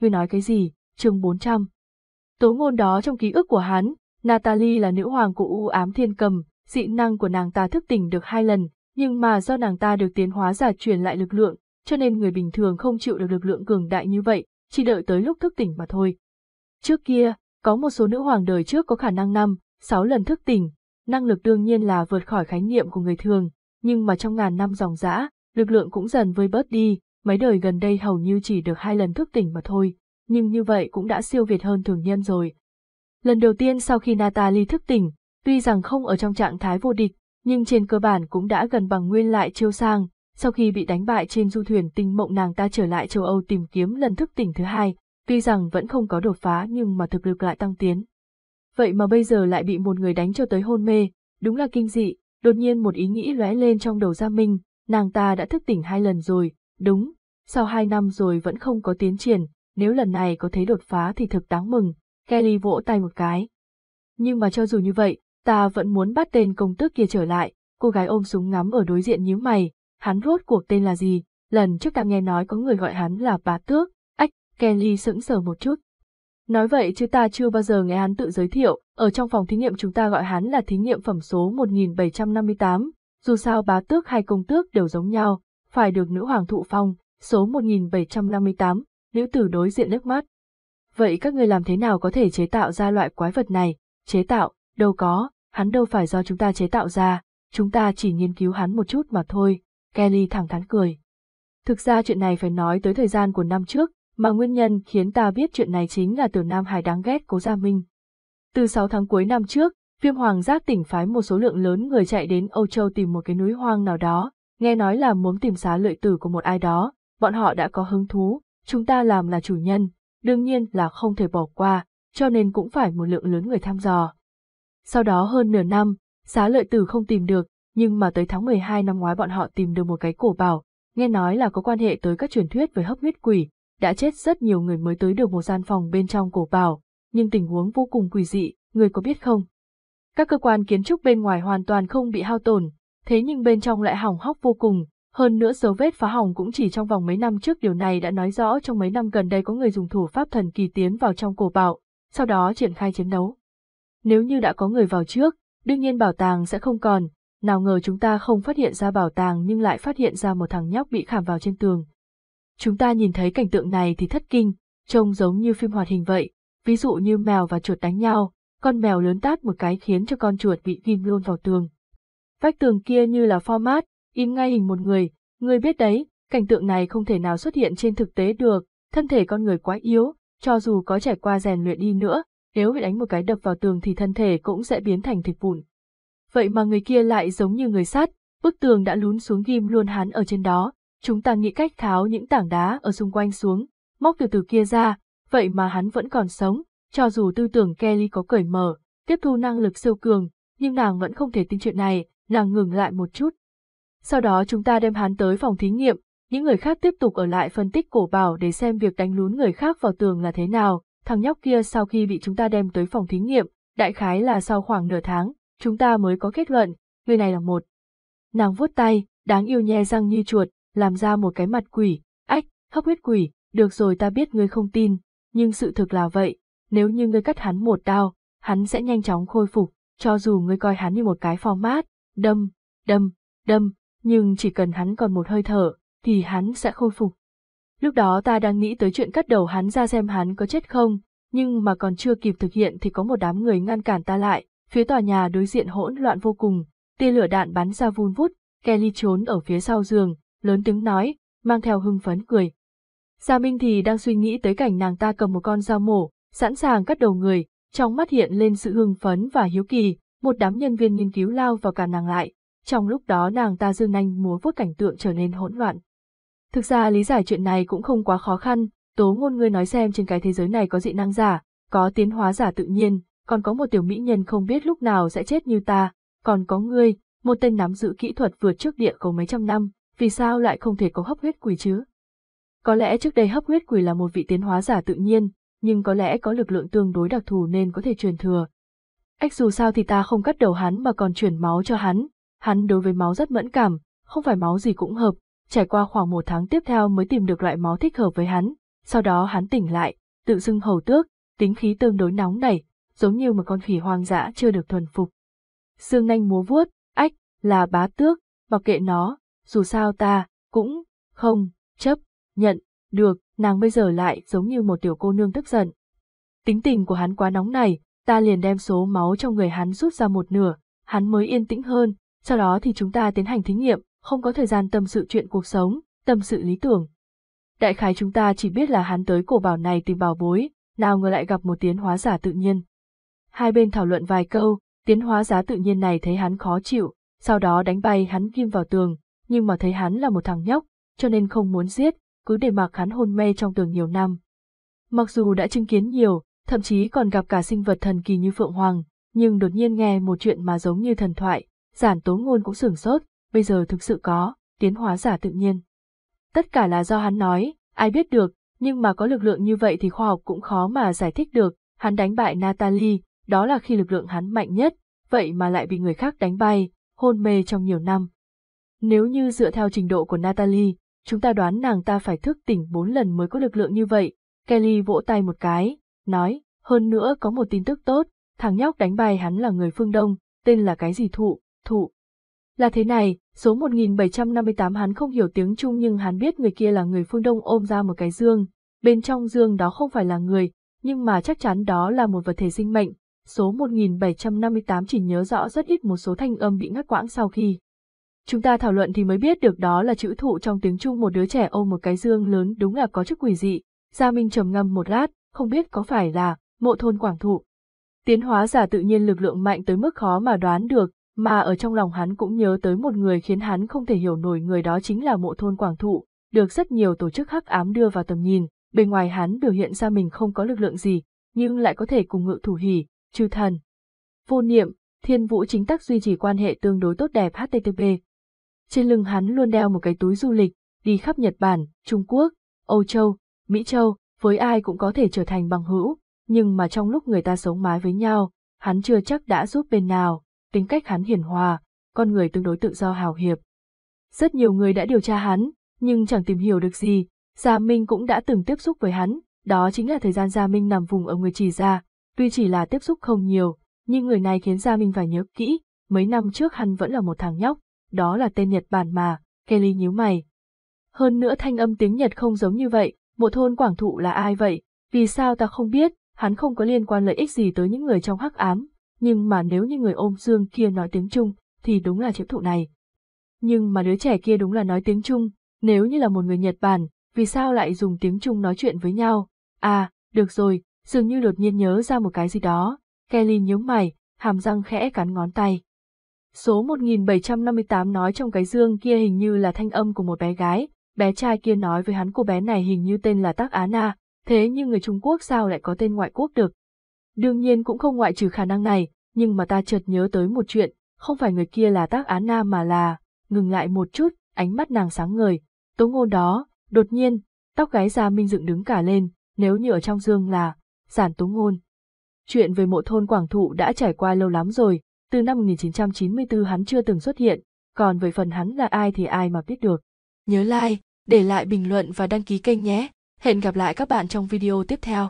ngươi nói cái gì, chương 400. Tố ngôn đó trong ký ức của hắn, Natalie là nữ hoàng của u ám thiên cầm, dị năng của nàng ta thức tỉnh được hai lần, nhưng mà do nàng ta được tiến hóa giả truyền lại lực lượng, cho nên người bình thường không chịu được lực lượng cường đại như vậy, chỉ đợi tới lúc thức tỉnh mà thôi. Trước kia, có một số nữ hoàng đời trước có khả năng năm, sáu lần thức tỉnh, năng lực đương nhiên là vượt khỏi khái niệm của người thường, nhưng mà trong ngàn năm dòng dã, lực lượng cũng dần vơi bớt đi, mấy đời gần đây hầu như chỉ được hai lần thức tỉnh mà thôi, nhưng như vậy cũng đã siêu việt hơn thường nhân rồi. Lần đầu tiên sau khi Natalie thức tỉnh, tuy rằng không ở trong trạng thái vô địch, nhưng trên cơ bản cũng đã gần bằng nguyên lại chiêu sang, sau khi bị đánh bại trên du thuyền tinh mộng nàng ta trở lại châu Âu tìm kiếm lần thức tỉnh thứ hai, tuy rằng vẫn không có đột phá nhưng mà thực lực lại tăng tiến. Vậy mà bây giờ lại bị một người đánh cho tới hôn mê, đúng là kinh dị, đột nhiên một ý nghĩ lóe lên trong đầu Gia Minh, nàng ta đã thức tỉnh hai lần rồi, đúng, sau hai năm rồi vẫn không có tiến triển, nếu lần này có thấy đột phá thì thực đáng mừng, Kelly vỗ tay một cái. Nhưng mà cho dù như vậy, ta vẫn muốn bắt tên công tước kia trở lại, cô gái ôm súng ngắm ở đối diện nhíu mày, hắn rốt cuộc tên là gì, lần trước ta nghe nói có người gọi hắn là bá tước, ách, Kelly sững sờ một chút. Nói vậy chứ ta chưa bao giờ nghe hắn tự giới thiệu, ở trong phòng thí nghiệm chúng ta gọi hắn là thí nghiệm phẩm số 1758, dù sao bá tước hay công tước đều giống nhau, phải được nữ hoàng thụ phong, số 1758, nữ tử đối diện nước mắt. Vậy các người làm thế nào có thể chế tạo ra loại quái vật này? Chế tạo, đâu có, hắn đâu phải do chúng ta chế tạo ra, chúng ta chỉ nghiên cứu hắn một chút mà thôi, Kelly thẳng thắn cười. Thực ra chuyện này phải nói tới thời gian của năm trước, mà nguyên nhân khiến ta biết chuyện này chính là tiểu Nam Hải đáng ghét cố Gia Minh. Từ 6 tháng cuối năm trước, viêm hoàng giác tỉnh phái một số lượng lớn người chạy đến Âu Châu tìm một cái núi hoang nào đó, nghe nói là muốn tìm xá lợi tử của một ai đó, bọn họ đã có hứng thú, chúng ta làm là chủ nhân, đương nhiên là không thể bỏ qua, cho nên cũng phải một lượng lớn người thăm dò. Sau đó hơn nửa năm, xá lợi tử không tìm được, nhưng mà tới tháng 12 năm ngoái bọn họ tìm được một cái cổ bảo, nghe nói là có quan hệ tới các truyền thuyết về hấp huyết quỷ, đã chết rất nhiều người mới tới được một gian phòng bên trong cổ bảo, nhưng tình huống vô cùng quỷ dị, người có biết không? Các cơ quan kiến trúc bên ngoài hoàn toàn không bị hao tổn, thế nhưng bên trong lại hỏng hóc vô cùng, hơn nữa dấu vết phá hỏng cũng chỉ trong vòng mấy năm trước điều này đã nói rõ trong mấy năm gần đây có người dùng thủ pháp thần kỳ tiến vào trong cổ bảo, sau đó triển khai chiến đấu. Nếu như đã có người vào trước, đương nhiên bảo tàng sẽ không còn, nào ngờ chúng ta không phát hiện ra bảo tàng nhưng lại phát hiện ra một thằng nhóc bị khảm vào trên tường. Chúng ta nhìn thấy cảnh tượng này thì thất kinh, trông giống như phim hoạt hình vậy, ví dụ như mèo và chuột đánh nhau, con mèo lớn tát một cái khiến cho con chuột bị ghim luôn vào tường. Vách tường kia như là format, in ngay hình một người, người biết đấy, cảnh tượng này không thể nào xuất hiện trên thực tế được, thân thể con người quá yếu, cho dù có trải qua rèn luyện đi nữa, nếu bị đánh một cái đập vào tường thì thân thể cũng sẽ biến thành thịt vụn. Vậy mà người kia lại giống như người sắt, bức tường đã lún xuống ghim luôn hắn ở trên đó, chúng ta nghĩ cách tháo những tảng đá ở xung quanh xuống, móc từ từ kia ra, vậy mà hắn vẫn còn sống, cho dù tư tưởng Kelly có cởi mở, tiếp thu năng lực siêu cường, nhưng nàng vẫn không thể tin chuyện này, nàng ngừng lại một chút. Sau đó chúng ta đem hắn tới phòng thí nghiệm, những người khác tiếp tục ở lại phân tích cổ bảo để xem việc đánh lún người khác vào tường là thế nào, thằng nhóc kia sau khi bị chúng ta đem tới phòng thí nghiệm, đại khái là sau khoảng nửa tháng, chúng ta mới có kết luận, người này là một. Nàng vuốt tay, đáng yêu nhe răng như chuột, làm ra một cái mặt quỷ, ách, hấp huyết quỷ, được rồi ta biết ngươi không tin, nhưng sự thực là vậy, nếu như ngươi cắt hắn một đao, hắn sẽ nhanh chóng khôi phục, cho dù ngươi coi hắn như một cái format, đâm, đâm, đâm, nhưng chỉ cần hắn còn một hơi thở, thì hắn sẽ khôi phục. Lúc đó ta đang nghĩ tới chuyện cắt đầu hắn ra xem hắn có chết không, nhưng mà còn chưa kịp thực hiện thì có một đám người ngăn cản ta lại, phía tòa nhà đối diện hỗn loạn vô cùng, tia lửa đạn bắn ra vun vút, Kelly trốn ở phía sau giường, lớn tiếng nói, mang theo hưng phấn cười. Gia Minh thì đang suy nghĩ tới cảnh nàng ta cầm một con dao mổ, sẵn sàng cắt đầu người, trong mắt hiện lên sự hưng phấn và hiếu kỳ, một đám nhân viên nghiên cứu lao vào cả nàng lại, trong lúc đó nàng ta dương nhanh múa vuốt cảnh tượng trở nên hỗn loạn. Thực ra lý giải chuyện này cũng không quá khó khăn, tố ngôn ngươi nói xem trên cái thế giới này có dị năng giả, có tiến hóa giả tự nhiên, còn có một tiểu mỹ nhân không biết lúc nào sẽ chết như ta, còn có ngươi, một tên nắm giữ kỹ thuật vượt trước địa cầu mấy trăm năm, vì sao lại không thể có hấp huyết quỷ chứ? Có lẽ trước đây hấp huyết quỷ là một vị tiến hóa giả tự nhiên, nhưng có lẽ có lực lượng tương đối đặc thù nên có thể truyền thừa. Ách dù sao thì ta không cắt đầu hắn mà còn chuyển máu cho hắn, hắn đối với máu rất mẫn cảm, không phải máu gì cũng hợp, trải qua khoảng một tháng tiếp theo mới tìm được loại máu thích hợp với hắn, sau đó hắn tỉnh lại, tự xưng hầu tước, tính khí tương đối nóng nảy, giống như một con khỉ hoang dã chưa được thuần phục. Sương nanh múa vuốt, ách, là bá tước, mặc kệ nó, dù sao ta, cũng, không, chấp, nhận, được, nàng bây giờ lại giống như một tiểu cô nương tức giận. Tính tình của hắn quá nóng này, ta liền đem số máu trong người hắn rút ra một nửa, hắn mới yên tĩnh hơn, sau đó thì chúng ta tiến hành thí nghiệm, không có thời gian tâm sự chuyện cuộc sống, tâm sự lý tưởng. Đại khái chúng ta chỉ biết là hắn tới cổ bảo này tìm bảo bối, nào ngờ lại gặp một tiến hóa giả tự nhiên. Hai bên thảo luận vài câu, tiến hóa giả tự nhiên này thấy hắn khó chịu, sau đó đánh bay hắn kim vào tường, nhưng mà thấy hắn là một thằng nhóc, cho nên không muốn giết, cứ để mặc hắn hôn mê trong tường nhiều năm. Mặc dù đã chứng kiến nhiều, thậm chí còn gặp cả sinh vật thần kỳ như Phượng Hoàng, nhưng đột nhiên nghe một chuyện mà giống như thần thoại, giản tố ngôn cũng sửng sốt, bây giờ thực sự có, tiến hóa giả tự nhiên. Tất cả là do hắn nói, ai biết được, nhưng mà có lực lượng như vậy thì khoa học cũng khó mà giải thích được, hắn đánh bại Natalie, đó là khi lực lượng hắn mạnh nhất, vậy mà lại bị người khác đánh bay, hôn mê trong nhiều năm. Nếu như dựa theo trình độ của Natalie, chúng ta đoán nàng ta phải thức tỉnh bốn lần mới có lực lượng như vậy. Kelly vỗ tay một cái, nói, hơn nữa có một tin tức tốt, thằng nhóc đánh bay hắn là người phương Đông, tên là cái gì thụ, thụ. Là thế này, số 1758 hắn không hiểu tiếng Trung nhưng hắn biết người kia là người phương Đông ôm ra một cái dương, bên trong dương đó không phải là người, nhưng mà chắc chắn đó là một vật thể sinh mệnh. Số 1758 chỉ nhớ rõ rất ít một số thanh âm bị ngắt quãng sau khi. Chúng ta thảo luận thì mới biết được đó là chữ thụ trong tiếng Trung một đứa trẻ ôm một cái dương lớn đúng là có chức quỷ dị. Gia Minh trầm ngâm một lát, không biết có phải là mộ thôn quảng thụ. Tiến hóa giả tự nhiên lực lượng mạnh tới mức khó mà đoán được, mà ở trong lòng hắn cũng nhớ tới một người khiến hắn không thể hiểu nổi người đó chính là mộ thôn quảng thụ, được rất nhiều tổ chức hắc ám đưa vào tầm nhìn, bên ngoài hắn biểu hiện ra mình không có lực lượng gì, nhưng lại có thể cùng ngự thủ hỉ, chư thần. Vô niệm, thiên vũ chính tắc duy trì quan hệ tương đối tốt đẹp HTTP. Trên lưng hắn luôn đeo một cái túi du lịch, đi khắp Nhật Bản, Trung Quốc, Âu Châu, Mỹ Châu, với ai cũng có thể trở thành bằng hữu, nhưng mà trong lúc người ta sống mái với nhau, hắn chưa chắc đã giúp bên nào, tính cách hắn hiền hòa, con người tương đối tự do hào hiệp. Rất nhiều người đã điều tra hắn, nhưng chẳng tìm hiểu được gì, Gia Minh cũng đã từng tiếp xúc với hắn, đó chính là thời gian Gia Minh nằm vùng ở người chỉ ra, tuy chỉ là tiếp xúc không nhiều, nhưng người này khiến Gia Minh phải nhớ kỹ, mấy năm trước hắn vẫn là một thằng nhóc, đó là tên Nhật Bản mà, Kelly nhíu mày. Hơn nữa thanh âm tiếng Nhật không giống như vậy, một thôn quảng thụ là ai vậy, vì sao ta không biết, hắn không có liên quan lợi ích gì tới những người trong hắc ám, nhưng mà nếu như người ôm dương kia nói tiếng Trung, thì đúng là chiếc thụ này. Nhưng mà đứa trẻ kia đúng là nói tiếng Trung, nếu như là một người Nhật Bản, vì sao lại dùng tiếng Trung nói chuyện với nhau? À, được rồi, dường như đột nhiên nhớ ra một cái gì đó, Kelly nhớ mày, hàm răng khẽ cắn ngón tay. Số 1758 nói trong cái dương kia hình như là thanh âm của một bé gái, bé trai kia nói với hắn cô bé này hình như tên là Tác Á Na, thế nhưng người Trung Quốc sao lại có tên ngoại quốc được? Đương nhiên cũng không ngoại trừ khả năng này, nhưng mà ta chợt nhớ tới một chuyện, không phải người kia là Tác Án Nam mà là, ngừng lại một chút, ánh mắt nàng sáng ngời, tố ngôn đó, đột nhiên, tóc gái Gia Minh dựng đứng cả lên, nếu như ở trong dương là, giản tố ngôn. Chuyện về mộ thôn Quảng Thụ đã trải qua lâu lắm rồi, từ năm 1994 hắn chưa từng xuất hiện, còn về phần hắn là ai thì ai mà biết được. Nhớ like, để lại bình luận và đăng ký kênh nhé. Hẹn gặp lại các bạn trong video tiếp theo.